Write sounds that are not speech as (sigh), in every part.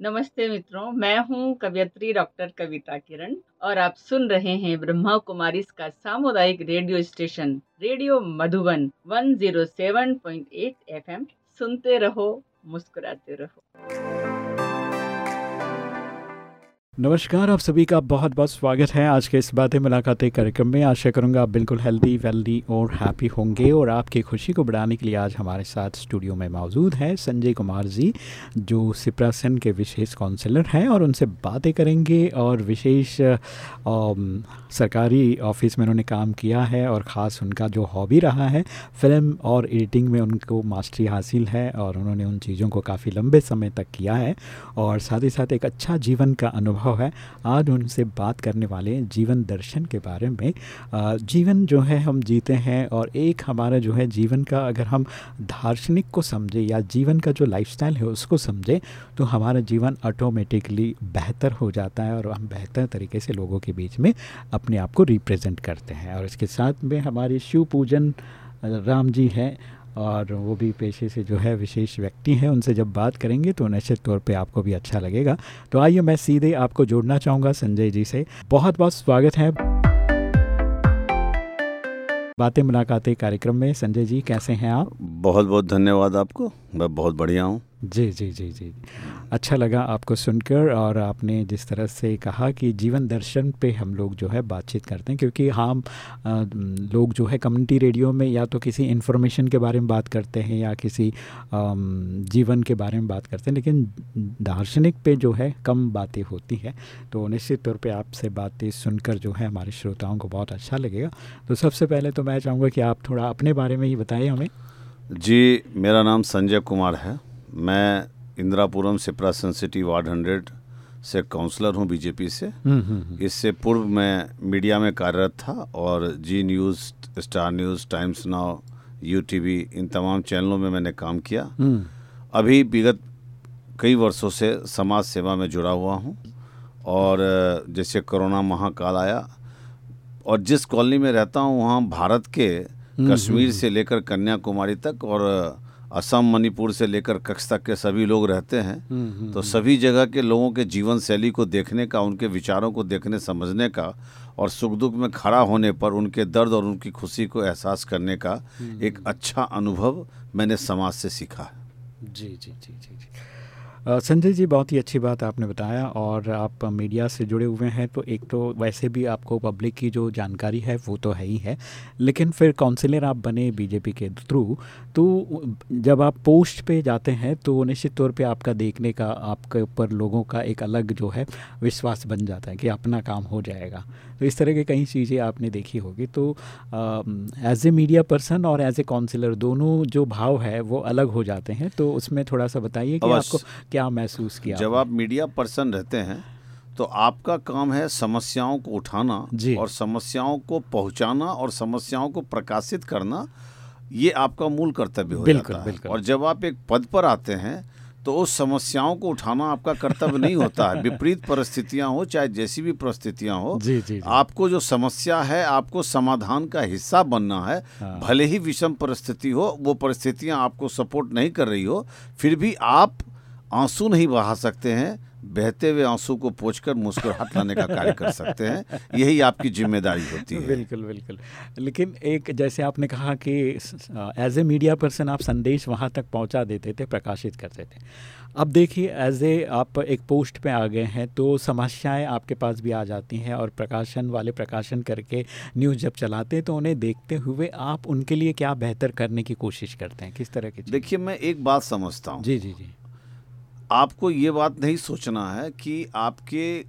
नमस्ते मित्रों, मैं हूँ कवियत्री डॉक्टर कविता किरण और आप सुन रहे हैं ब्रह्मा कुमारी का सामुदायिक radio station, radio Madhuban 107.8 FM. सुनते रहो, मुस्कुराते रहो। नमस्कार, आप सभी का बहुत बहुत स्वागत है आज के इस बातें मुलाकातें कार्यक्रम में। आशा करूँगा आप बिल्कुल हेल्दी वेल्दी और हैप्पी होंगे और आपकी खुशी को बढ़ाने के लिए आज हमारे साथ स्टूडियो में मौजूद हैं संजय कुमार जी, जो सिप्रासन के विशेष काउंसलर हैं और उनसे बातें करेंगे और विशेष सरकारी ऑफ़िस में उन्होंने काम किया है और ख़ास उनका जो हॉबी रहा है फ़िल्म और एडिटिंग में उनको मास्टरी हासिल है और उन्होंने उन चीज़ों को काफ़ी लंबे समय तक किया है और साथ ही साथ एक अच्छा जीवन का अनुभव अनुभव है। आज उनसे बात करने वाले जीवन दर्शन के बारे में। जीवन जो है हम जीते हैं और एक हमारा जो है जीवन का अगर हम दार्शनिक को समझे या जीवन का जो लाइफस्टाइल है उसको समझे तो हमारा जीवन ऑटोमेटिकली बेहतर हो जाता है और हम बेहतर तरीके से लोगों के बीच में अपने आप को रिप्रेजेंट करते हैं। और इसके साथ में हमारी शिव पूजन राम जी हैं। और वो भी पेशे से जो है विशेष व्यक्ति हैं, उनसे जब बात करेंगे तो निश्चित तौर पे आपको भी अच्छा लगेगा। तो आइए मैं सीधे आपको जोड़ना चाहूँगा संजय जी से। बहुत बहुत स्वागत है। बातें, मुलाकातें कार्यक्रम में। संजय जी, कैसे हैं आप? बहुत बहुत धन्यवाद आपको। मैं बहुत बढ़िया हूँ। जी जी जी जी। अच्छा लगा आपको सुनकर और आपने जिस तरह से कहा कि जीवन दर्शन पे हम लोग जो है बातचीत करते हैं, क्योंकि हम लोग जो है कम्युनिटी रेडियो में या तो किसी इन्फॉर्मेशन के बारे में बात करते हैं या किसी जीवन के बारे में बात करते हैं, लेकिन दार्शनिक पे जो है कम बातें होती हैं। तो निश्चित तौर पर आपसे बातें सुनकर जो है हमारे श्रोताओं को बहुत अच्छा लगेगा। तो सबसे पहले तो मैं चाहूँगा कि आप थोड़ा अपने बारे में ही बताइए हमें। जी, मेरा नाम संजय कुमार है। मैं Indirapuram Shipra Sun city ward hundred से काउंसलर हूँ बीजेपी से। हम्म, हम्म, हम्म। इससे पूर्व मैं मीडिया में कार्यरत था और Zee news Star News Times Now you इन तमाम चैनलों में मैंने काम किया। अभी विगत कई वर्षों से समाज सेवा में जुड़ा हुआ हूँ और जैसे कोरोना महाकाल आया और जिस कॉलोनी में रहता हूँ वहाँ भारत के कश्मीर से लेकर कन्याकुमारी तक और असम मणिपुर से लेकर कक्ष तक के सभी लोग रहते हैं। हम्म, हम्म, तो हम्म। सभी जगह के लोगों के जीवन शैली को देखने का उनके विचारों को देखने समझने का और सुख दुख में खड़ा होने पर उनके दर्द और उनकी खुशी को एहसास करने का एक अच्छा अनुभव मैंने समाज से सीखा है। जी जी जी जी जी। संजय जी, बहुत ही अच्छी बात आपने बताया और आप मीडिया से जुड़े हुए हैं तो एक तो वैसे भी आपको पब्लिक की जो जानकारी है, वो तो है ही है, लेकिन फिर काउंसिलर आप बने बीजेपी के थ्रू तो जब आप पोस्ट पे जाते हैं तो निश्चित तौर पे आपका देखने का, आपके ऊपर लोगों का एक अलग जो है, विश्वास बन जाता है कि अपना काम हो जाएगा। तो इस तरह की कई चीज़ें आपने देखी होगी। तो एज ए मीडिया पर्सन और एज ए काउंसिलर दोनों जो भाव है वो अलग हो जाते हैं। तो उसमें थोड़ा सा बताइए कि आपको क्या महसूस किया जब आप मीडिया पर्सन रहते हैं तो आपका काम है समस्याओं को उठाना और समस्याओं को पहुंचाना और समस्याओं को प्रकाशित करना ये आपका मूल कर्तव्य हो बिल्कुल, जाता है। बिल्कुल। और जब आप एक पद पर आते हैं तो उस समस्याओं को उठाना आपका कर्तव्य नहीं होता है विपरीत परिस्थितियाँ हो चाहे जैसी भी परिस्थितियाँ हो जी, जी, जी। आपको जो समस्या है आपको समाधान का हिस्सा बनना है हाँ। भले ही विषम परिस्थिति हो वो परिस्थितियाँ आपको सपोर्ट नहीं कर रही हो फिर भी आप आँसू नहीं बहा सकते हैं बहते हुए आँसू को पोछकर मुस्कुराहट लाने का कार्य कर सकते हैं। यही आपकी ज़िम्मेदारी होती है। बिल्कुल बिल्कुल। लेकिन एक जैसे आपने कहा कि एज ए मीडिया पर्सन आप संदेश वहाँ तक पहुँचा देते थे प्रकाशित करते थे। अब देखिए एज ए आप एक पोस्ट पे आ गए हैं तो समस्याएँ आपके पास भी आ जाती हैं और प्रकाशन वाले प्रकाशन करके न्यूज़ जब चलाते हैं तो उन्हें देखते हुए आप उनके लिए क्या बेहतर करने की कोशिश करते हैं? किस तरह की देखिए मैं एक बात समझता हूँ। जी जी जी। आपको ये बात नहीं सोचना है कि आपके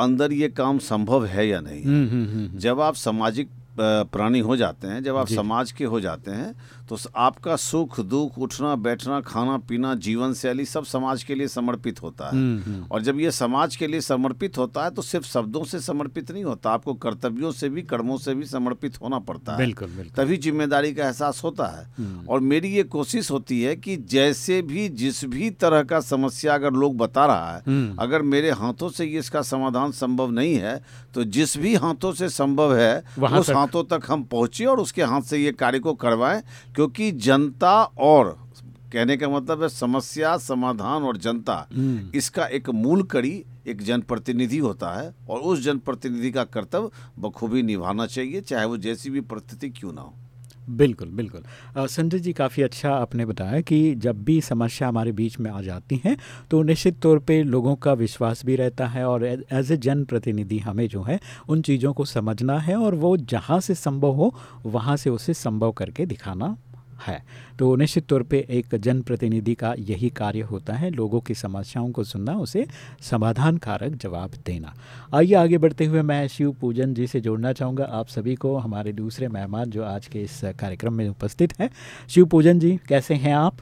अंदर ये काम संभव है या नहीं है। हम्म, हम्म, जब आप सामाजिक प्राणी हो जाते हैं जब आप समाज के हो जाते हैं तो आपका सुख दुख उठना बैठना खाना पीना जीवन शैली सब समाज के लिए समर्पित होता है हम्म, हम्म। और जब ये समाज के लिए समर्पित होता है तो सिर्फ़ शब्दों से समर्पित नहीं होता आपको कर्तव्यों से भी कर्मों से भी समर्पित होना पड़ता है बिल्कुल, बिल्कुल। तभी ज़िम्मेदारी का एहसास होता है हम्म। और मेरी ये कोशिश होती है कि जैसे भी जिस भी तरह का समस्या अगर लोग बता रहा है अगर मेरे हाथों से ये इसका समाधान संभव नहीं है तो जिस भी हाथों से संभव है उस हाथों तक हम पहुँचे और उसके हाथ से ये कार्य को करवाएँ क्योंकि जनता और कहने का मतलब है समस्या समाधान और जनता हम्म। इसका एक मूल कड़ी एक जनप्रतिनिधि होता है और उस जनप्रतिनिधि का कर्तव्य बखूबी निभाना चाहिए चाहे वो जैसी भी परिस्थिति क्यों ना हो बिल्कुल बिल्कुल। संजय जी, काफ़ी अच्छा आपने बताया कि जब भी समस्या हमारे बीच में आ जाती हैं तो निश्चित तौर पे लोगों का विश्वास भी रहता है और एज ए जनप्रतिनिधि हमें जो है, उन चीज़ों को समझना है और वो जहाँ से संभव हो, वहाँ से उसे संभव करके दिखाना है। तो निश्चित तौर पे एक जनप्रतिनिधि का यही कार्य होता है लोगों की समस्याओं को सुनना उसे समाधान कारक जवाब देना। आइए आगे बढ़ते हुए मैं शिव पूजन जी से जोड़ना चाहूँगा। आप सभी को हमारे दूसरे मेहमान जो आज के इस कार्यक्रम में उपस्थित हैं। शिव पूजन जी कैसे हैं आप?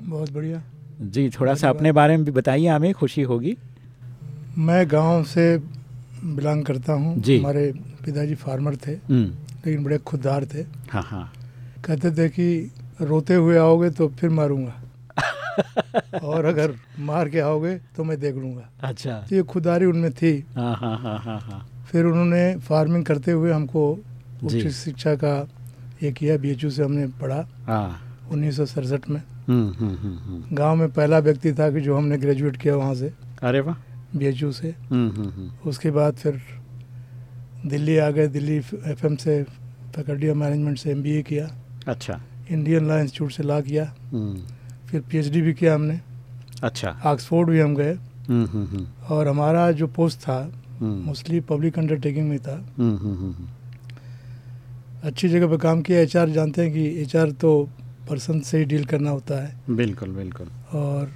बहुत बढ़िया। जी थोड़ा सा अपने बारे में भी बताइए हमें खुशी होगी। मैं गाँव से बिलोंग करता हूँ। जी। हमारे पिताजी फार्मर थे। हम्म, लेकिन बड़े खुददार थे। हाँ हाँ। कहते थे कि रोते हुए आओगे तो फिर मारूँगा। (laughs) और अगर मार के आओगे तो मैं देख लूँगा। अच्छा। तो ये खुदारी उनमें थी। हाँ हाँ हाँ हाँ हाँ। फिर उन्होंने फ़ार्मिंग करते हुए हमको। उच्च शिक्षा का ये किया बीएचयू से हमने पढ़ा हाँ। उन्नीस में। हम्म, हम्म, हम्म। गाँव में पहला व्यक्ति था कि जो हमने ग्रेजुएट किया वहाँ से। अरे वाह। बी से। उसके बाद फिर दिल्ली आ गए दिल्ली एफएम से फैकल्टी ऑफ़ मैनेजमेंट से एमबीए किया। अच्छा। इंडियन लॉ इंस्टीट्यूट से लॉ किया। हम्म, फिर पीएचडी भी किया हमने। अच्छा। ऑक्सफोर्ड भी हम गए। हम्म, हम्म, और हमारा जो पोस्ट था मोस्टली पब्लिक अंडरटेकिंग में था। हम्म, हम्म, हम्म, अच्छी जगह पे काम किया। एचआर जानते हैं कि एचआर तो पर्सन से ही डील करना होता है। बिल्कुल बिल्कुल। और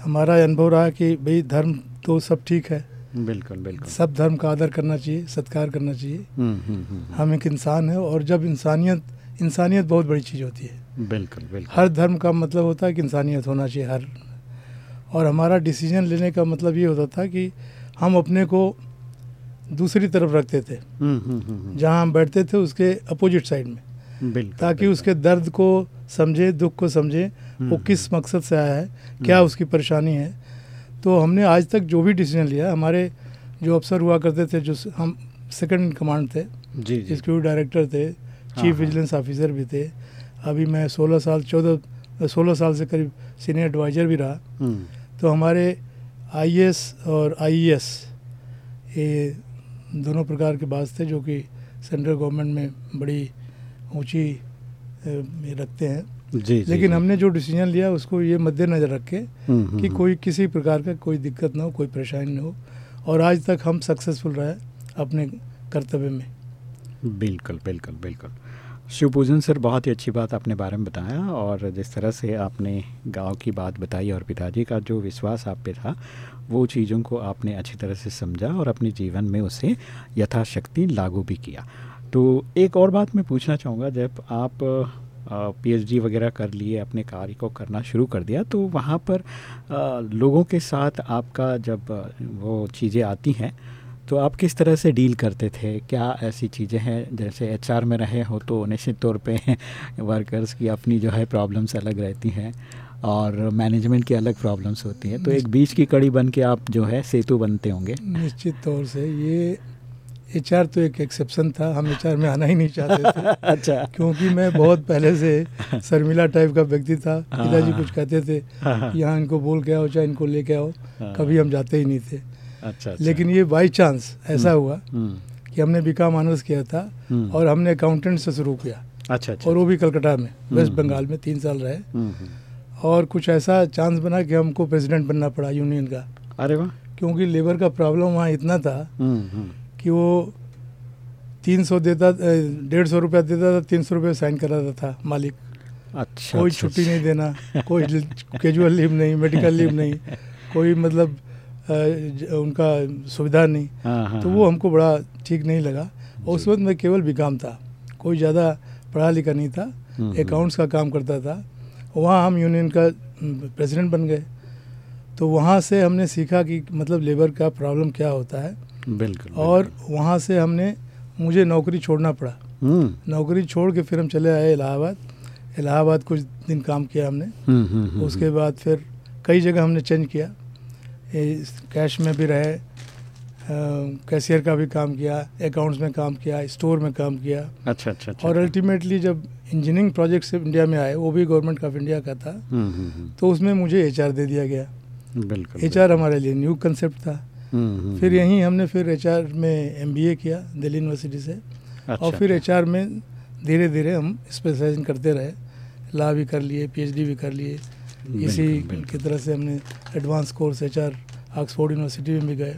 हमारा अनुभव रहा कि भाई धर्म तो सब ठीक है। बिल्कुल बिल्कुल। सब धर्म का आदर करना चाहिए सत्कार करना चाहिए। हम्म, हम्म, हम्म, हम एक इंसान है और जब इंसानियत इंसानियत बहुत बड़ी चीज़ होती है। बिल्कुल बिल्कुल। हर धर्म का मतलब होता है कि इंसानियत होना चाहिए हर। और हमारा डिसीज़न लेने का मतलब ये होता था कि हम अपने को दूसरी तरफ़ रखते थे। जहाँ हम बैठते थे उसके अपोजिट साइड में। बिल्कुल ताकि बिल्कुल। उसके दर्द को समझे दुख को समझे वो किस मकसद से आया है क्या। उसकी परेशानी है। तो हमने आज तक जो भी डिसीज़न लिया हमारे जो अफसर हुआ करते थे जो हम सेकंड इन कमांड थे जी जी। सिक्योरिटी डायरेक्टर थे चीफ। विजिलेंस ऑफिसर भी थे। अभी मैं 16 साल 14 16 साल से करीब सीनियर एडवाइज़र भी रहा। हम्म, तो हमारे आईएएस और आईईएस ये दोनों प्रकार के बास थे जो कि सेंट्रल गवर्नमेंट में बड़ी ऊँची रखते हैं। जी लेकिन जी। हमने जो डिसीज़न लिया उसको ये मद्देनज़र रखे हम्म, हम्म, कि हम्म, कोई किसी प्रकार का कोई दिक्कत ना हो कोई परेशानी ना हो। और आज तक हम सक्सेसफुल रहे अपने कर्तव्य में। बिल्कुल बिल्कुल बिल्कुल। शिव पूजन सर बहुत ही अच्छी बात आपने बारे में बताया और जिस तरह से आपने गाँव की बात बताई और पिताजी का जो विश्वास आप पे था वो चीज़ों को आपने अच्छी तरह से समझा और अपने जीवन में उसे यथाशक्ति लागू भी किया। तो एक और बात मैं पूछना चाहूँगा जब आप पीएचडी वगैरह कर लिए अपने कार्य को करना शुरू कर दिया तो वहाँ पर लोगों के साथ आपका जब वो चीज़ें आती हैं तो आप किस तरह से डील करते थे? क्या ऐसी चीज़ें हैं? जैसे एचआर में रहे हो तो निश्चित तौर पे (laughs) वर्कर्स की अपनी जो है प्रॉब्लम्स अलग रहती हैं और मैनेजमेंट की अलग प्रॉब्लम्स होती हैं तो एक बीच की कड़ी बन के आप जो है सेतु बनते होंगे। निश्चित तौर से ये एचआर तो एक एक्सेप्शन था हम एचआर में आना ही नहीं चाहते थे। (laughs) अच्छा। क्योंकि मैं बहुत पहले से शर्मिला टाइप का व्यक्ति था हाँ, पिताजी कुछ कहते थे हाँ, हाँ, यहाँ इनको बोल के आओ चाहे इनको लेके आओ। कभी हम जाते ही नहीं थे। अच्छा अच्छा। लेकिन ये बाई चांस ऐसा हुआ हम्म, कि हमने बीकॉम ऑनर्स किया था हम्म, और हमने अकाउंटेंट से शुरू किया। अच्छा अच्छा। और वो भी कलकत्ता में वेस्ट हम्म, बंगाल में तीन साल रहे। हम्म, हम्म, और कुछ ऐसा चांस बना कि हमको प्रेसिडेंट बनना पड़ा यूनियन का। अरे वाह। क्योंकि लेबर का प्रॉब्लम वहाँ इतना था हम्म, हम्म, कि वो तीन सौ देता डेढ़ सौ रुपया देता था तीन सौ रुपये साइन कराता था मालिक। अच्छा कोई अच्छा, छुट्टी नहीं देना कोई कैजुअल लीव नहीं मेडिकल लीव नहीं कोई मतलब उनका सुविधा नहीं। हाँ, हाँ, तो हाँ, वो हमको बड़ा ठीक नहीं लगा। और उस वक्त मैं केवल बीकॉम था कोई ज़्यादा पढ़ा लिखा नहीं था हम्म, अकाउंट्स का काम करता था। वहाँ हम यूनियन का प्रेसिडेंट बन गए। तो वहाँ से हमने सीखा कि मतलब लेबर का प्रॉब्लम क्या होता है। बिल्कुल और वहाँ से हमने मुझे नौकरी छोड़ना पड़ा। हम्म, नौकरी छोड़ के फिर हम चले आए इलाहाबाद। इलाहाबाद कुछ दिन काम किया हमने। हम्म, हम्म, उसके बाद फिर कई जगह हमने चेंज किया। कैश में भी रहे कैशियर का भी काम किया अकाउंट्स में काम किया स्टोर में काम किया। अच्छा अच्छा, अच्छा और अल्टीमेटली जब इंजीनियरिंग प्रोजेक्ट से इंडिया में आए वो भी गवर्नमेंट ऑफ़ इंडिया का था। तो उसमें मुझे एचआर दे दिया गया। बिल्कुल एच हमारे लिए न्यू कंसेप्ट था। फिर यहीं हमने फिर एचआर में एमबीए किया दिल्ली यूनिवर्सिटी से। अच्छा, और फिर एचआर में धीरे धीरे हम स्पेशलाइजेशन करते रहे। ला भी कर लिए पीएचडी भी कर लिए। इसी। की तरह से हमने advance course H R Oxford University में भी गए।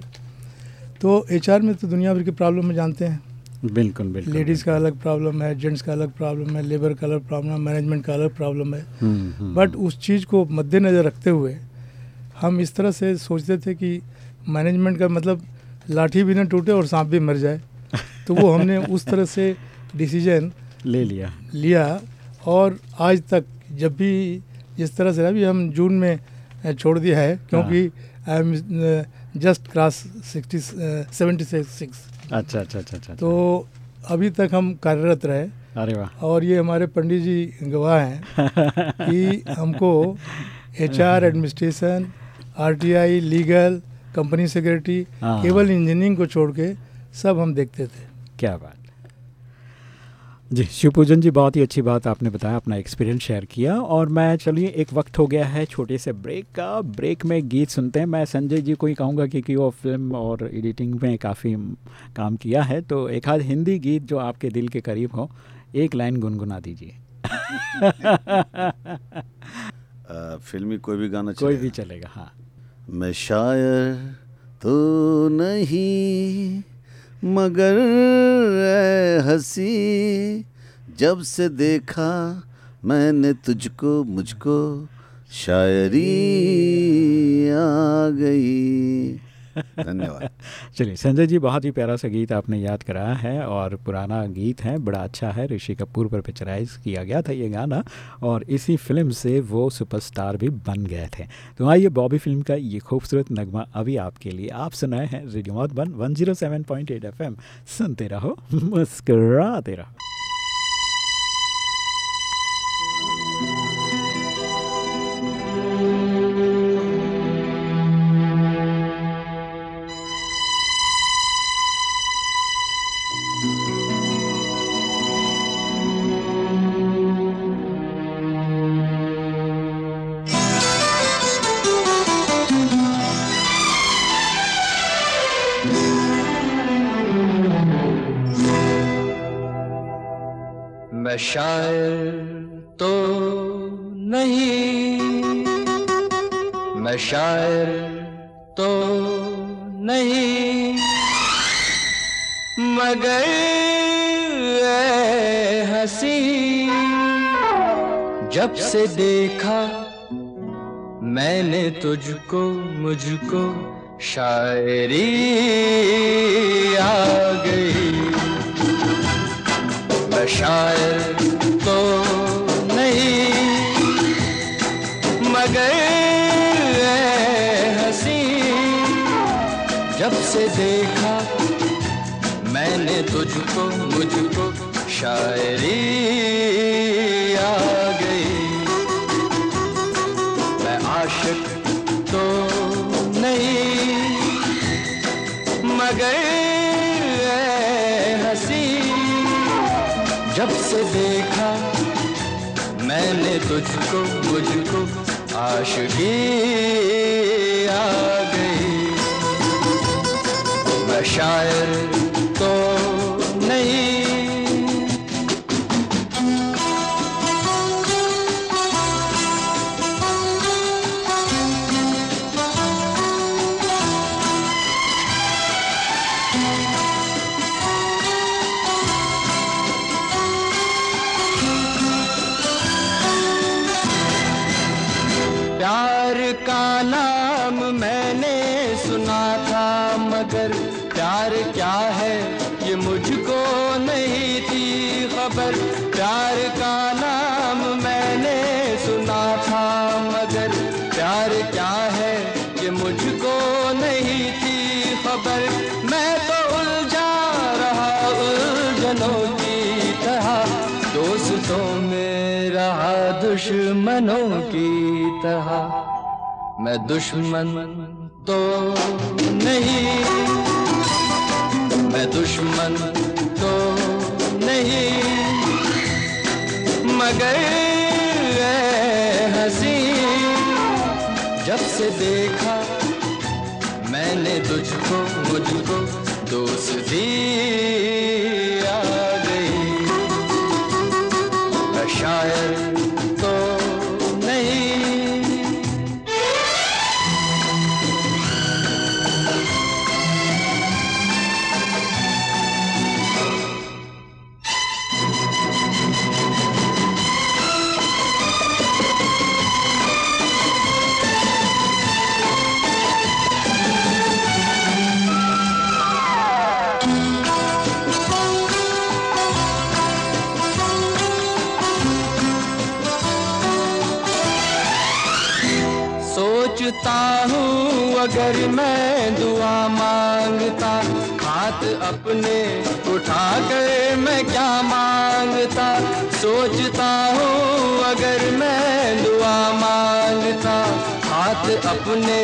तो एचआर में तो दुनिया भर की प्रॉब्लम में जानते हैं। बिल्कुल बिल्कुल लेडीज़ का अलग प्रॉब्लम है जेंट्स का अलग प्रॉब्लम है लेबर का अलग प्रॉब्लम है मैनेजमेंट का अलग प्रॉब्लम है। हम्म, हम्म, बट उस चीज़ को मद्देनज़र रखते हुए हम इस तरह से सोचते थे कि मैनेजमेंट का मतलब लाठी भी ना टूटे और सांप भी मर जाए। (laughs) तो वो हमने उस तरह से डिसीज़न ले लिया। लिया और आज तक जब भी जिस तरह से अभी हम जून में छोड़ दिया है क्योंकि I am just cross sixty seventy six अच्छा अच्छा अच्छा अच्छा तो अभी तक हम कार्यरत रहे। अरे वाह। और ये हमारे पंडित जी गवाह हैं कि (laughs) हमको H R administration R T I legal company secretary हाँ। केवल इंजीनियरिंग को छोड़ के सब हम देखते थे। क्या बात। जी शिवपूजन जी बहुत ही अच्छी बात आपने बताया अपना एक्सपीरियंस शेयर किया। और मैं चलिए एक वक्त हो गया है छोटे से ब्रेक का। ब्रेक में गीत सुनते हैं। मैं संजय जी को ही कहूँगा क्योंकि वो फ़िल्म और एडिटिंग में काफ़ी काम किया है। तो एक आध हिंदी गीत जो आपके दिल के करीब हो एक लाइन गुनगुना दीजिए। (laughs) फिल्मी कोई भी गाना कोई भी चलेगा हाँ। मैं शायर तो नहीं, मगर हसी। जब से देखा मैंने तुझको, मुझको, शायरी आ गई। (laughs) धन्यवाद। चलिए, संजय जी, बहुत ही प्यारा सा गीत आपने याद कराया है और पुराना गीत है, बड़ा अच्छा है, ऋषि कपूर पर पिक्चराइज किया गया था ये गाना और इसी फ़िल्म से वो सुपरस्टार भी बन गए थे। तो आइए, बॉबी फ़िल्म का ये खूबसूरत नगमा अभी आपके लिए आप सुनाए हैं, radio Madhuban one zero seven point eight F M. सुनते रहो, मुस्कराते रहो। से देखा, मैंने तुझको, मुझको शायरी आ गई। मैं शायर तो नहीं, मगर हँसी। जब से देखा, मैंने तुझको, मुझको शायरी आ हसी हँसी जब से देखा मैंने तुझको, मुझको आशगी आ गई। मैं शायर तो नहीं खबर, प्यार का नाम मैंने सुना था मगर, प्यार क्या है ये मुझको नहीं थी खबर। मैं तो उलझा रहा उलझनों की तरह, दोस्तों में रहा दुश्मनों की तरह। मैं दुश्मन तो नहीं, मैं दुश्मन तो नहीं। मगर हसी। जब से देखा मैंने तुझको मुझको दोस्त आ सोचता हूँ, अगर मैं दुआ माँगता, हाथ अपने उठा कर मैं क्या माँगता? सोचता हूँ, अगर मैं दुआ माँगता, हाथ अपने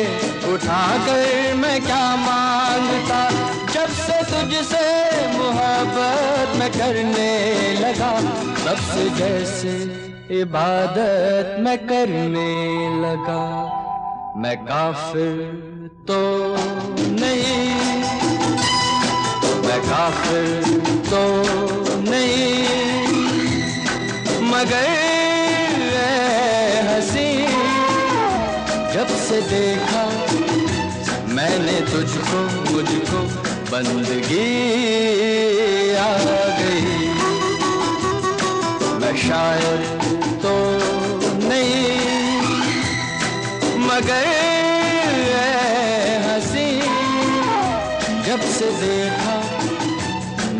उठा कर मैं क्या माँगता? जब से तुझसे मोहब्बत मैं करने लगा, तब से जैसे इबादत मैं करने लगा। मैं काफिर तो नहीं। मैं काफिर तो नहीं। मगर हँसी, जब से देखा मैंने तुझको, मुझको बंदगी आ गई। मैं शायर मगर हँसी। जब से देखा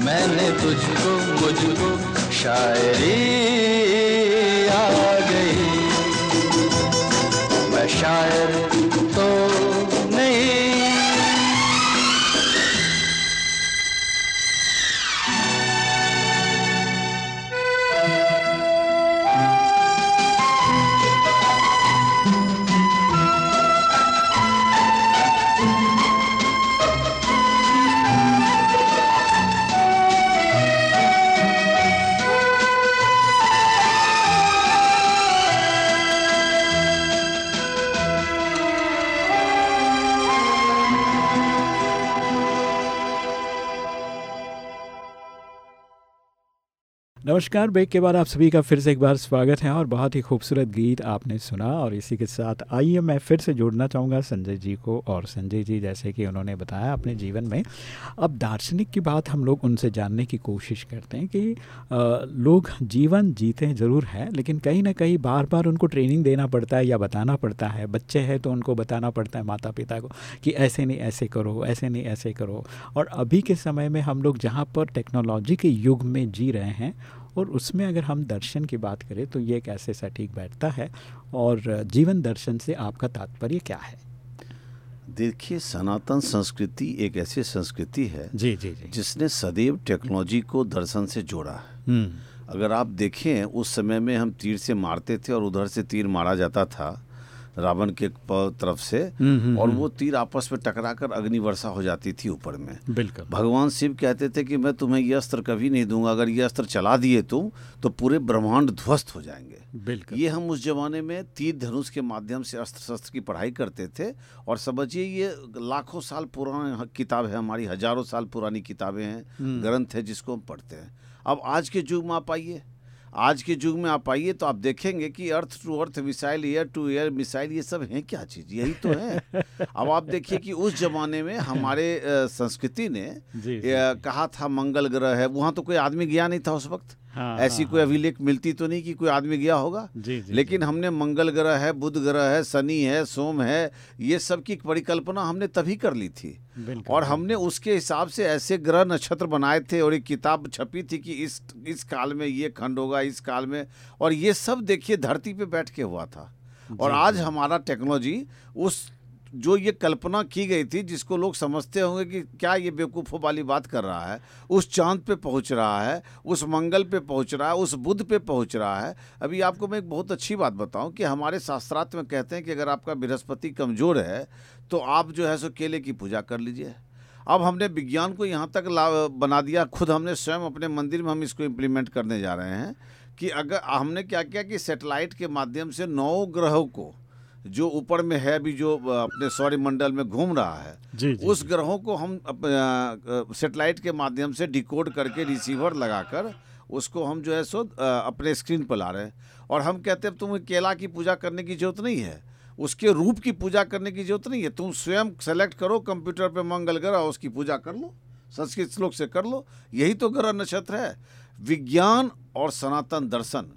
मैंने तुझको मुझको शायरी नमस्कार ब्रेक के बाद आप सभी का फिर से एक बार स्वागत है और बहुत ही खूबसूरत गीत आपने सुना और इसी के साथ आइए मैं फिर से जोड़ना चाहूँगा संजय जी को और संजय जी जैसे कि उन्होंने बताया अपने जीवन में अब दार्शनिक की बात हम लोग उनसे जानने की कोशिश करते हैं कि आ, लोग जीवन जीते ज़रूर है लेकिन कहीं ना कहीं बार बार उनको ट्रेनिंग देना पड़ता है या बताना पड़ता है। बच्चे हैं तो उनको बताना पड़ता है माता पिता को कि ऐसे नहीं ऐसे करो ऐसे नहीं ऐसे करो। और अभी के समय में हम लोग जहाँ पर टेक्नोलॉजी के युग में जी रहे हैं और उसमें अगर हम दर्शन की बात करें तो ये कैसे सटीक बैठता है और जीवन दर्शन से आपका तात्पर्य क्या है? देखिए सनातन संस्कृति एक ऐसी संस्कृति है जी जी जी। जिसने सदैव टेक्नोलॉजी को दर्शन से जोड़ा है। हम्म। अगर आप देखें उस समय में हम तीर से मारते थे और उधर से तीर मारा जाता था रावण के तरफ़ से हम्म, हम्म, और वो तीर आपस में टकराकर अग्नि वर्षा हो जाती थी ऊपर में। बिल्कुल। भगवान शिव कहते थे कि मैं तुम्हें ये अस्त्र कभी नहीं दूँगा अगर ये अस्त्र चला दिए तुम तो पूरे ब्रह्मांड ध्वस्त हो जाएँगे। बिल्कुल। ये हम उस जमाने में तीर धनुष के माध्यम से अस्त्र शस्त्र की पढ़ाई करते थे और समझिए ये लाखों साल पुराना किताब है हमारी हज़ारों साल पुरानी किताबें हैं ग्रंथ है जिसको हम पढ़ते हैं। अब आज के युग में आप आइए। आज के युग में आप आइए तो आप देखेंगे कि earth to earth missile air to air missile ये सब है क्या चीज़? यही तो है। अब आप देखिए कि उस जमाने में हमारे संस्कृति ने जी, जी, कहा था मंगल ग्रह है। वहाँ तो कोई आदमी गया नहीं था उस वक्त। हाँ, ऐसी हाँ, कोई अभिलेख मिलती तो नहीं कि कोई आदमी गया होगा? जी जी लेकिन जी, हमने मंगल ग्रह है बुध ग्रह है शनि है सोम है ये सब की परिकल्पना हमने तभी कर ली थी। और हमने उसके हिसाब से ऐसे ग्रह नक्षत्र बनाए थे और एक किताब छपी थी कि इस इस काल में ये खंड होगा इस काल में और ये सब देखिए धरती पे बैठ के हुआ था। और आज हमारा टेक्नोलॉजी उस जो ये कल्पना की गई थी, जिसको लोग समझते होंगे कि क्या ये बेवकूफ़ों वाली बात कर रहा है, उस चाँद पे पहुँच रहा है, उस मंगल पे पहुँच रहा है, उस बुध पे पहुँच रहा है। अभी आपको मैं एक बहुत अच्छी बात बताऊँ कि हमारे शास्त्रार्थ में कहते हैं कि अगर आपका बृहस्पति कमज़ोर है तो आप जो है सो केले की पूजा कर लीजिए। अब हमने विज्ञान को यहाँ तक बना दिया, खुद हमने स्वयं अपने मंदिर में हम इसको इम्प्लीमेंट करने जा रहे हैं कि अगर हमने क्या किया कि सेटेलाइट के माध्यम से नौ ग्रहों को जो ऊपर में है अभी जो अपने सौर मंडल में घूम रहा है जी जी उस ग्रहों को हम सेटेलाइट के माध्यम से डिकोड करके रिसीवर लगाकर उसको हम जो है सो अपने स्क्रीन पर ला रहे हैं। और हम कहते हैं तुम्हें केला की पूजा करने की ज़रूरत नहीं है। उसके रूप की पूजा करने की ज़रूरत नहीं है। तुम स्वयं सेलेक्ट करो कंप्यूटर पे मंगल ग्रह और उसकी पूजा कर लो संस्कृत श्लोक से कर लो। यही तो ग्रह नक्षत्र है। विज्ञान और सनातन दर्शन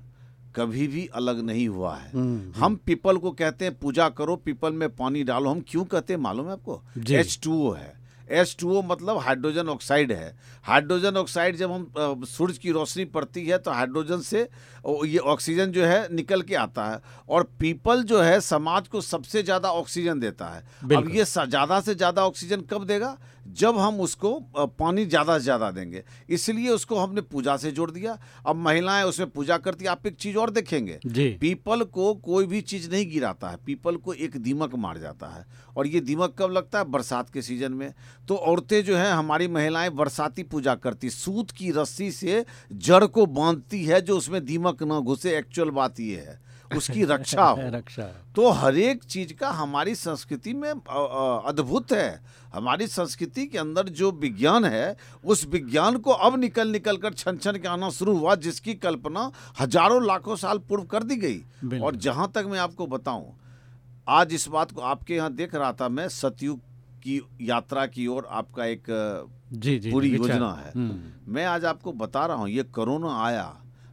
कभी भी अलग नहीं हुआ है। हम्म, हम पीपल को कहते हैं पूजा करो पीपल में पानी डालो। हम क्यों कहते हैं मालूम है आपको? एच टू ओ है। एच टू ओ मतलब हाइड्रोजन ऑक्साइड है। हाइड्रोजन ऑक्साइड जब हम सूरज की रोशनी पड़ती है तो हाइड्रोजन से ये ऑक्सीजन जो है निकल के आता है। और पीपल जो है समाज को सबसे ज़्यादा ऑक्सीजन देता है। अब ये ज़्यादा से ज़्यादा ऑक्सीजन कब देगा? जब हम उसको पानी ज़्यादा से ज़्यादा देंगे। इसलिए उसको हमने पूजा से जोड़ दिया। अब महिलाएँ उसमें पूजा करती आप एक चीज़ और देखेंगे। पीपल को कोई भी चीज़ नहीं गिराता है। पीपल को एक दीमक मार जाता है। और ये दीमक कब लगता है? बरसात के सीज़न में। तो औरतें जो हैं हमारी महिलाएँ बरसाती पूजा करती सूत की रस्सी से जड़ को बांधती है जो उसमें दीमक न घुसे। एक्चुअल बात ये है। उसकी रक्षा हो। (laughs) रक्षा तो हर एक चीज़ का हमारी संस्कृति में अद्भुत है। हमारी संस्कृति के अंदर जो विज्ञान है उस विज्ञान को अब निकल निकल कर छन छन के आना शुरू हुआ जिसकी कल्पना हज़ारों लाखों साल पूर्व कर दी गई। और जहाँ तक मैं आपको बताऊँ आज इस बात को आपके यहाँ देख रहा था मैं सतयुग की यात्रा की ओर आपका एक जी जी पूरी योजना है। हम्म, मैं आज आपको बता रहा हूँ ये कोरोना आया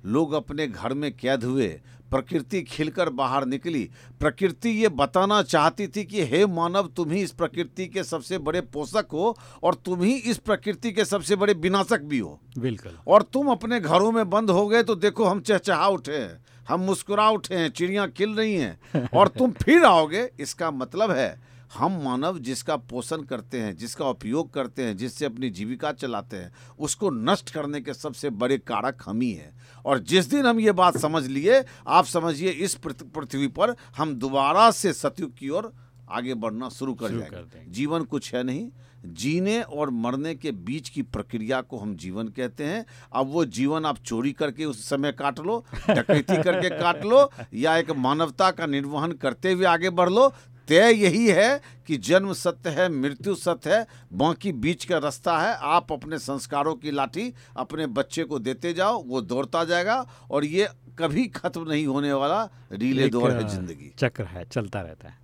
लोग अपने घर में कैद हुए प्रकृति खिलकर बाहर निकली। प्रकृति ये बताना चाहती थी कि हे मानव तुम ही इस प्रकृति के सबसे बड़े पोषक हो और तुम ही इस प्रकृति के सबसे बड़े विनाशक भी हो। बिल्कुल। और तुम अपने घरों में बंद हो गए तो देखो हम चहचहा उठे हैं हम मुस्कुरा उठे हैं चिड़ियाँ खिल रही हैं (laughs) और तुम फिर आओगे। इसका मतलब है हम मानव जिसका पोषण करते हैं जिसका उपयोग करते हैं जिससे अपनी जीविका चलाते हैं उसको नष्ट करने के सबसे बड़े कारक हम ही हैं। और जिस दिन हम ये बात समझ लिए आप समझिए इस पृथ्वी पर हम दोबारा से सतयुग की ओर आगे बढ़ना शुरू कर जाएँगे। जीवन कुछ है नहीं। जीने और मरने के बीच की प्रक्रिया को हम जीवन कहते हैं। अब वो जीवन आप चोरी करके उस समय काट लो डकैती करके काट लो या एक मानवता का निर्वहन करते हुए आगे बढ़ लो तय यही है कि जन्म सत्य है मृत्यु सत्य है बाकी बीच का रास्ता है। आप अपने संस्कारों की लाठी अपने बच्चे को देते जाओ वो दौड़ता जाएगा और ये कभी खत्म नहीं होने वाला रीले दौड़ दौर है ज़िंदगी। चक्र है चलता रहता है।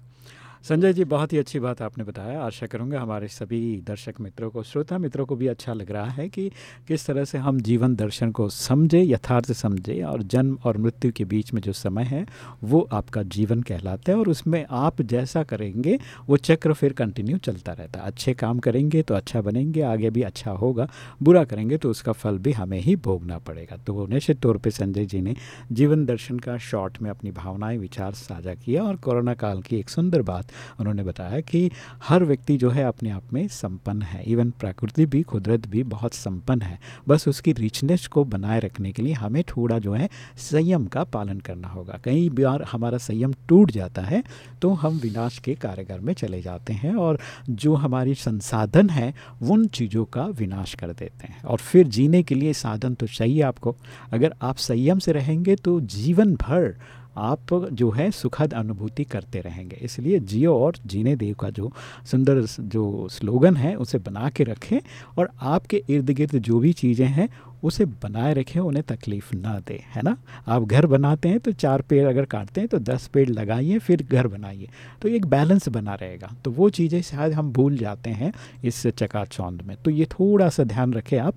संजय जी, बहुत ही अच्छी बात आपने बताया। आशा करूँगा हमारे सभी दर्शक मित्रों को, श्रोता मित्रों को भी अच्छा लग रहा है कि किस तरह से हम जीवन दर्शन को समझे, यथार्थ समझे और जन्म और मृत्यु के बीच में जो समय है, वो आपका जीवन कहलाता है और उसमें आप जैसा करेंगे, वो चक्र फिर कंटिन्यू चलता रहता है। अच्छे काम करेंगे तो अच्छा बनेंगे, आगे भी अच्छा होगा, बुरा करेंगे तो उसका फल भी हमें ही भोगना पड़ेगा। तो निश्चित तौर पर संजय जी ने जीवन दर्शन का शॉर्ट में अपनी भावनाएँ, विचार साझा किया और कोरोना काल की एक सुंदर बात उन्होंने बताया कि हर व्यक्ति जो है अपने आप में संपन्न है। इवन प्रकृति भी, कुदरत भी बहुत संपन्न है। बस उसकी रिचनेस को बनाए रखने के लिए हमें थोड़ा जो है संयम का पालन करना होगा। कई बार हमारा संयम टूट जाता है तो हम विनाश के कारागार में चले जाते हैं और जो हमारी संसाधन है, उन चीज़ों का विनाश कर देते हैं। और फिर जीने के लिए साधन तो चाहिए आपको। अगर आप संयम से रहेंगे तो जीवन भर आप जो है सुखद अनुभूति करते रहेंगे। इसलिए जियो और जीने देव का जो सुंदर जो स्लोगन है, उसे बना के रखें और आपके इर्द गिर्द जो भी चीज़ें हैं उसे बनाए रखें, उन्हें तकलीफ़ ना दे, है ना? आप घर बनाते हैं तो चार पेड़ अगर काटते हैं तो दस पेड़ लगाइए, फिर घर बनाइए। तो एक बैलेंस बना रहेगा। तो वो चीज़ें शायद हम भूल जाते हैं इस चकाचौंध में। तो ये थोड़ा सा ध्यान रखें आप।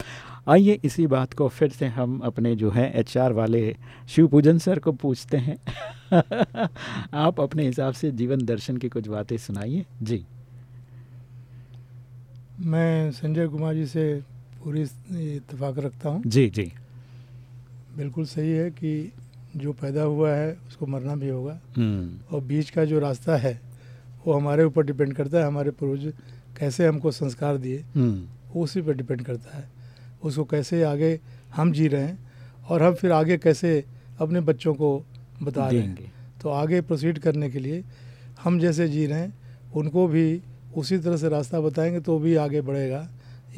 आइए इसी बात को फिर से हम अपने जो है एचआर वाले शिव पूजन सर को पूछते हैं। (laughs) आप अपने हिसाब से जीवन दर्शन की कुछ बातें सुनाइए। जी। मैं संजय कुमार जी से पूरी इतफाक रखता हूँ। जी जी। बिल्कुल सही है कि जो पैदा हुआ है उसको मरना भी होगा। हम्म। और बीच का जो रास्ता है वो हमारे ऊपर डिपेंड करता है हमारे पूर्वज कैसे हमको संस्कार दिए हम्म। उसी पर डिपेंड करता है। उसको कैसे आगे हम जी रहे हैं और हम फिर आगे कैसे अपने बच्चों को बता रहे हैं। तो आगे प्रोसीड करने के लिए हम जैसे जी रहे हैं उनको भी उसी तरह से रास्ता बताएँगे तो भी आगे बढ़ेगा।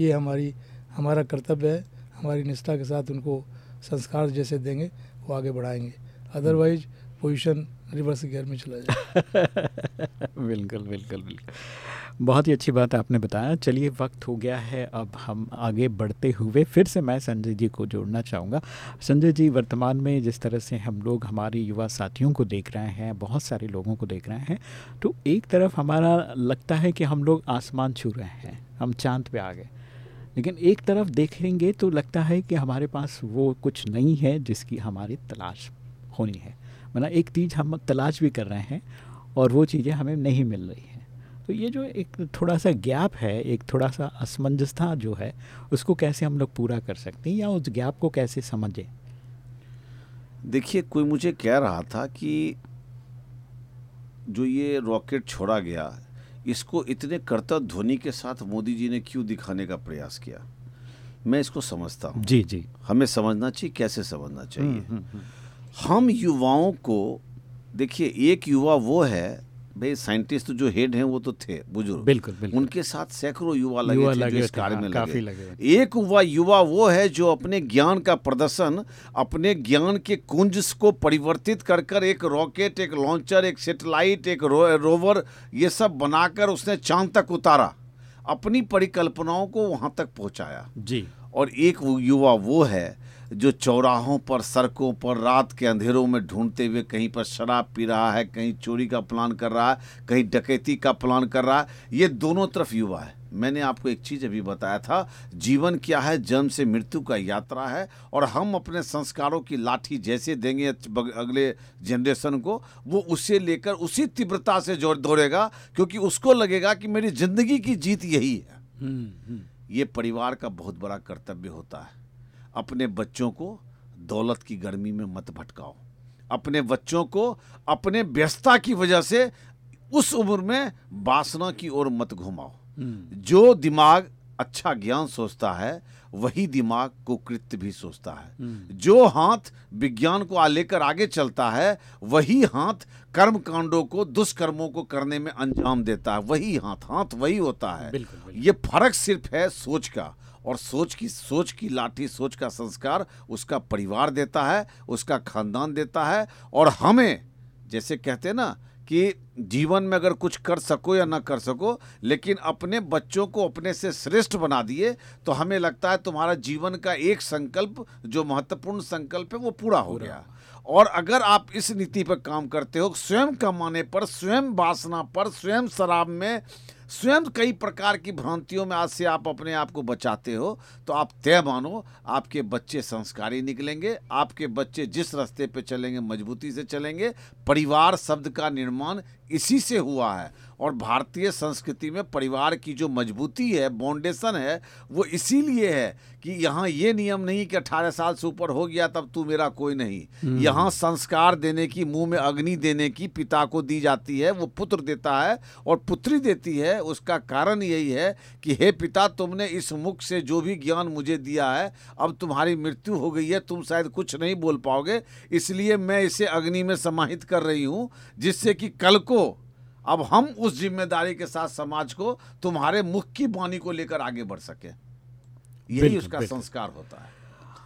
ये हमारी हमारा कर्तव्य है, हमारी निष्ठा के साथ उनको संस्कार जैसे देंगे, वो आगे बढ़ाएँगे। अदरवाइज़ पोजीशन रिवर्स गियर में चला जाए (laughs) बिल्कुल बिल्कुल बिल्कुल। बहुत ही अच्छी बात आपने बताया। चलिए, वक्त हो गया है, अब हम आगे बढ़ते हुए फिर से मैं संजय जी को जोड़ना चाहूँगा। संजय जी, वर्तमान में जिस तरह से हम लोग, हमारे युवा साथियों को देख रहे हैं, बहुत सारे लोगों को देख रहे हैं तो एक तरफ़ हमारा लगता है कि हम लोग आसमान छू रहे हैं, हम चाँद पे आ गए। लेकिन एक तरफ़ देखेंगे तो लगता है कि हमारे पास वो कुछ नहीं है जिसकी हमारी तलाश होनी है। मतलब एक चीज़ हम तलाश भी कर रहे हैं और वो चीज़ें हमें नहीं मिल रही हैं। तो ये जो एक थोड़ा सा गैप है, एक थोड़ा सा असमंजसता जो है, उसको कैसे हम लोग पूरा कर सकते हैं या उस गैप को कैसे समझें? देखिए, कोई मुझे कह रहा था कि जो ये रॉकेट छोड़ा गया इसको इतने कर्तव्य ध्वनि के साथ मोदी जी ने क्यों दिखाने का प्रयास किया? मैं इसको समझता हूँ। जी जी। हमें समझना चाहिए कैसे समझना चाहिए? हम्म, हम्म, हम्म। हम युवाओं को देखिए एक युवा वो है भाई साइंटिस्ट जो हेड हैं वो तो थे बुज़ुर्ग। बिल्कुल बिल्कुल। उनके साथ सैकड़ों युवा लगे युवा थे लगे जो इस कार्य हाँ, में काफ़ी लगे लगे एक युवा युवा वो है जो अपने ज्ञान का प्रदर्शन अपने ज्ञान के कुंज को परिवर्तित कर कर एक रॉकेट एक लॉन्चर एक सेटेलाइट एक रो, रोवर ये सब बनाकर उसने चाँद तक उतारा। अपनी परिकल्पनाओं को वहाँ तक पहुँचाया। जी। और एक युवा वो है जो चौराहों पर सड़कों पर रात के अंधेरों में ढूंढते हुए कहीं पर शराब पी रहा है कहीं चोरी का प्लान कर रहा है कहीं डकैती का प्लान कर रहा है ये दोनों तरफ़ युवा है। मैंने आपको एक चीज़ अभी बताया था जीवन क्या है? जन्म से मृत्यु का यात्रा है और हम अपने संस्कारों की लाठी जैसे देंगे अगले जनरेशन को वो उसे लेकर उसी तीव्रता से जोड़ दौड़ेगा क्योंकि उसको लगेगा कि मेरी ज़िंदगी की जीत यही है। हम्म, हम्म, ये परिवार का बहुत बड़ा कर्तव्य होता है। अपने बच्चों को दौलत की गर्मी में मत भटकाओ। अपने बच्चों को अपने व्यस्तता की वजह से उस उम्र में वासना की ओर मत घुमाओ। हम्म, जो दिमाग अच्छा ज्ञान सोचता है वही दिमाग को कृत्य भी सोचता है। हम्म, जो हाथ विज्ञान को लेकर आगे चलता है वही हाथ कर्म कांडों को दुष्कर्मों को करने में अंजाम देता है। वही हाथ हाथ वही होता है। बिल्कुल, बिल्कुल। ये फ़र्क सिर्फ़ है सोच का। और सोच की सोच की लाठी सोच का संस्कार उसका परिवार देता है उसका खानदान देता है और हमें जैसे कहते हैं ना कि जीवन में अगर कुछ कर सको या ना कर सको लेकिन अपने बच्चों को अपने से श्रेष्ठ बना दिए तो हमें लगता है तुम्हारा जीवन का एक संकल्प जो महत्वपूर्ण संकल्प है वो पूरा हो गया। और अगर आप इस नीति पर काम करते हो स्वयं कमाने पर स्वयं वासना पर स्वयं शराब में स्वयं कई प्रकार की भ्रांतियों में आज से आप अपने आप को बचाते हो तो आप तय मानो, आपके बच्चे संस्कारी निकलेंगे, आपके बच्चे जिस रास्ते पे चलेंगे, मजबूती से चलेंगे, परिवार शब्द का निर्माण इसी से हुआ है। और भारतीय संस्कृति में परिवार की जो मजबूती है बाउंडेशन है वो इसीलिए है कि यहाँ ये नियम नहीं कि 18 साल से ऊपर हो गया तब तू मेरा कोई नहीं। यहाँ संस्कार देने की मुँह में अग्नि देने की पिता को दी जाती है वो पुत्र देता है और पुत्री देती है। उसका कारण यही है कि हे पिता तुमने इस मुख से जो भी ज्ञान मुझे दिया है अब तुम्हारी मृत्यु हो गई है तुम शायद कुछ नहीं बोल पाओगे। इसलिए मैं इसे अग्नि में समाहित कर रही हूँ जिससे कि कल को अब हम उस ज़िम्मेदारी के साथ समाज को तुम्हारे मुख की वाणी को लेकर आगे बढ़ सके यही उसका। संस्कार होता है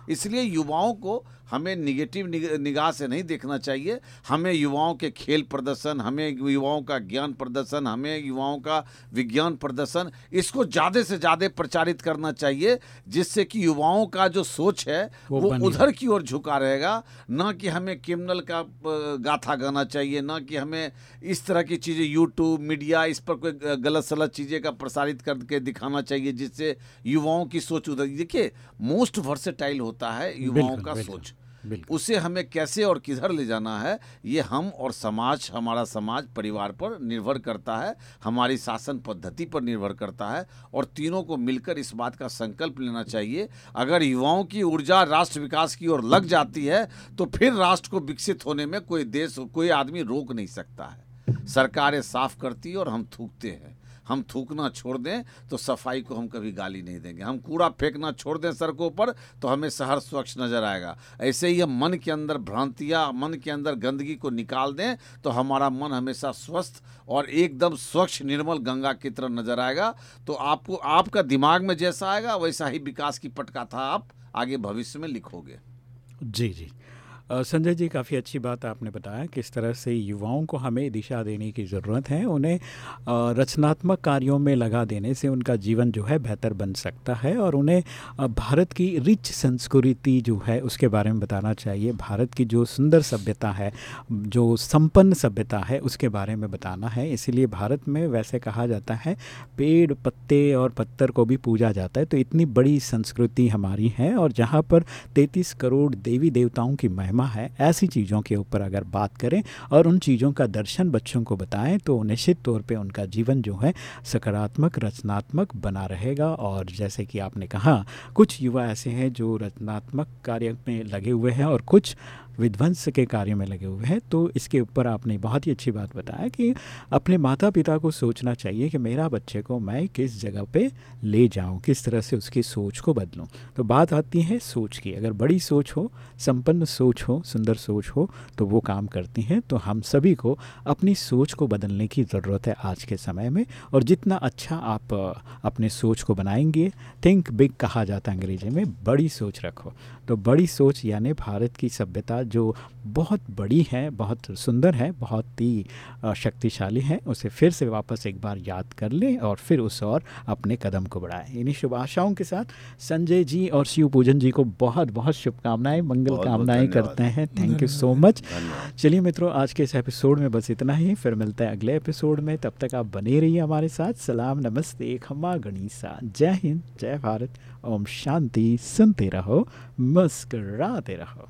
इसलिए युवाओं को हमें निगेटिव निग- निगाह से नहीं देखना चाहिए। हमें युवाओं के खेल प्रदर्शन हमें युवाओं का ज्ञान प्रदर्शन हमें युवाओं का विज्ञान प्रदर्शन इसको ज़्यादा से ज़्यादा प्रचारित करना चाहिए जिससे कि युवाओं का जो सोच है वो वो उधर की ओर झुका रहेगा। ना कि हमें क्रिमिनल का गाथा गाना चाहिए ना कि हमें इस तरह की चीज़ें यूट्यूब मीडिया इस पर कोई गलत सलत चीज़ें का प्रसारित करके दिखाना चाहिए जिससे युवाओं की सोच उधर देखिए मोस्ट वर्सेटाइल होता है युवाओं का सोच। उसे हमें कैसे और किधर ले जाना है, ये हम और समाज, हमारा समाज, परिवार पर निर्भर करता है, हमारी शासन पद्धति पर निर्भर करता है और तीनों को मिलकर इस बात का संकल्प लेना चाहिए। अगर युवाओं की ऊर्जा राष्ट्र विकास की ओर लग जाती है तो फिर राष्ट्र को विकसित होने में कोई देश, कोई आदमी रोक नहीं सकता है। सरकारें साफ़ करती और हम थूकते हैं। हम थूकना छोड़ दें तो सफ़ाई को हम कभी गाली नहीं देंगे। हम कूड़ा फेंकना छोड़ दें सड़कों पर तो हमें शहर स्वच्छ नज़र आएगा। ऐसे ही हम मन के अंदर भ्रांतियाँ, मन के अंदर गंदगी को निकाल दें तो हमारा मन हमेशा स्वस्थ और एकदम स्वच्छ, निर्मल गंगा की तरह नज़र आएगा। तो आपको, आपका दिमाग में जैसा आएगा, वैसा ही विकास की पटकथा आप आगे भविष्य में लिखोगे। जी जी। संजय जी, काफ़ी अच्छी बात आपने बताया किस तरह से युवाओं को हमें दिशा देने की ज़रूरत है, उन्हें रचनात्मक कार्यों में लगा देने से उनका जीवन जो है बेहतर बन सकता है और उन्हें भारत की रिच संस्कृति जो है उसके बारे में बताना चाहिए। भारत की जो सुंदर सभ्यता है, जो संपन्न सभ्यता है उसके बारे में बताना है। इसीलिए भारत में वैसे कहा जाता है, पेड़, पत्ते और पत्थर को भी पूजा जाता है। तो इतनी बड़ी संस्कृति हमारी है और जहाँ पर तैंतीस करोड़ देवी देवताओं की है। ऐसी चीज़ों के ऊपर अगर बात करें और उन चीज़ों का दर्शन बच्चों को बताएँ तो निश्चित तौर पे उनका जीवन जो है सकारात्मक, रचनात्मक बना रहेगा। और जैसे कि आपने कहा, कुछ युवा ऐसे हैं जो रचनात्मक कार्य में लगे हुए हैं और कुछ विध्वंस के कार्य में लगे हुए हैं तो इसके ऊपर आपने बहुत ही अच्छी बात बताया कि अपने माता पिता को सोचना चाहिए कि मेरा बच्चे को मैं किस जगह पे ले जाऊँ, किस तरह से उसकी सोच को बदलूं। तो बात आती है सोच की। अगर बड़ी सोच हो, संपन्न सोच हो, सुंदर सोच हो तो वो काम करती हैं। तो हम सभी को अपनी सोच को बदलने की ज़रूरत है आज के समय में। और जितना अच्छा आप अपने सोच को बनाएँगे थिंक बिग कहा जाता है अंग्रेज़ी में, बड़ी सोच रखो। तो बड़ी सोच यानी भारत की सभ्यता जो बहुत बड़ी है बहुत सुंदर है बहुत ही शक्तिशाली है उसे फिर से वापस एक बार याद कर लें और फिर उस और अपने कदम को बढ़ाएँ। इन्हीं शुभ आशाओं के साथ संजय जी और शिव पूजन जी को बहुत बहुत शुभकामनाएँ मंगल कामनाएँ करते हैं। थैंक यू सो मच चलिए मित्रों आज के इस एपिसोड में बस इतना ही। फिर मिलते हैं अगले एपिसोड में। तब तक आप बने रहिए हमारे साथ। सलाम नमस्ते खम्मा गणिसा। जय हिंद जय भारत। ओम शांति सुनते रहो मुस्कराते रहो।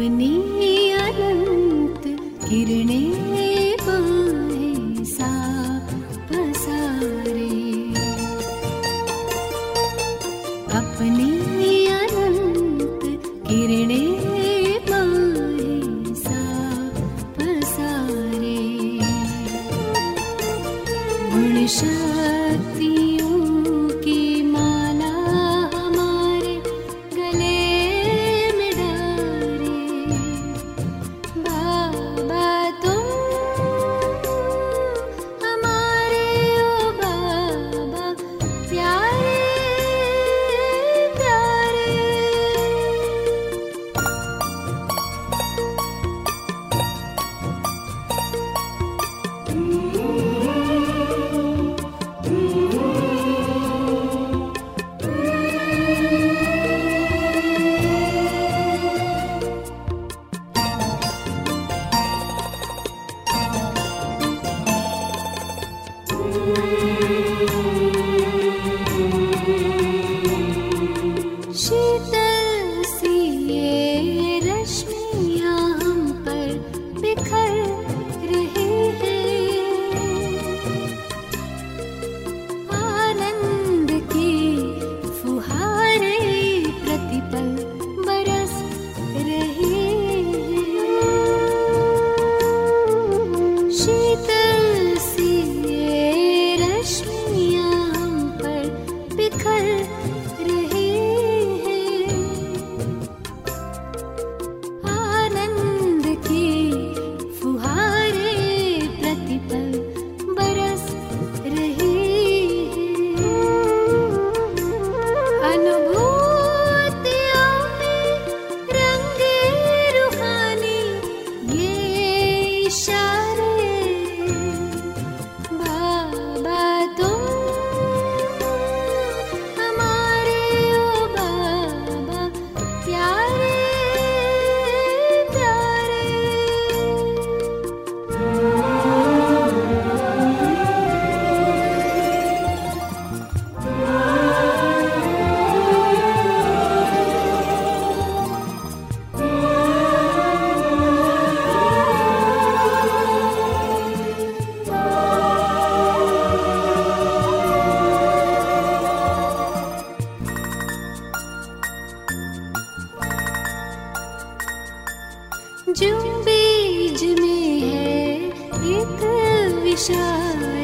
अपनी अनंत किरणे बाहें सा पसारे अपनी अनंत किरणें बाहें सा पसारे गुण शक्ति जो बीज में है एक विशाल